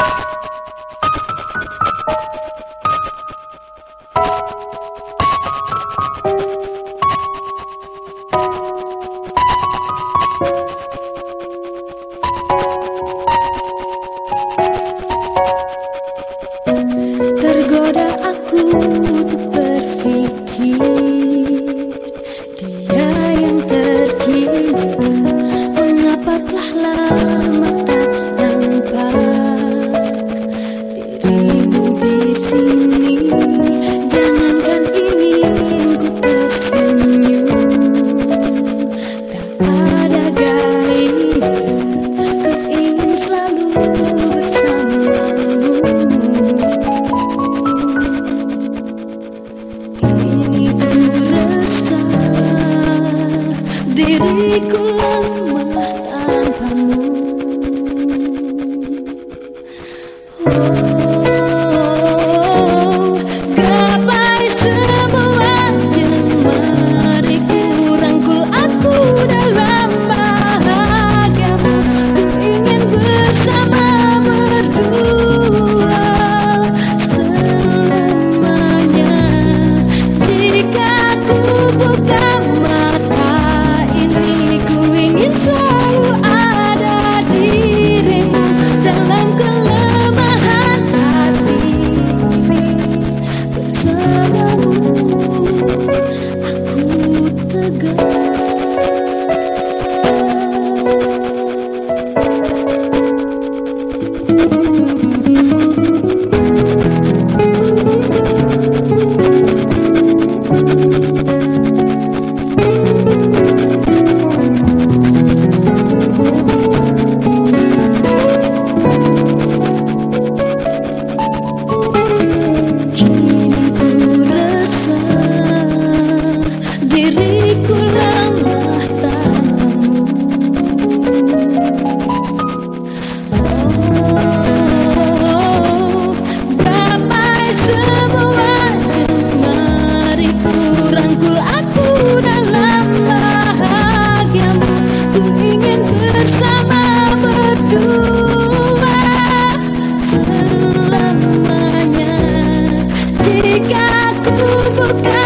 you Jika ku buka.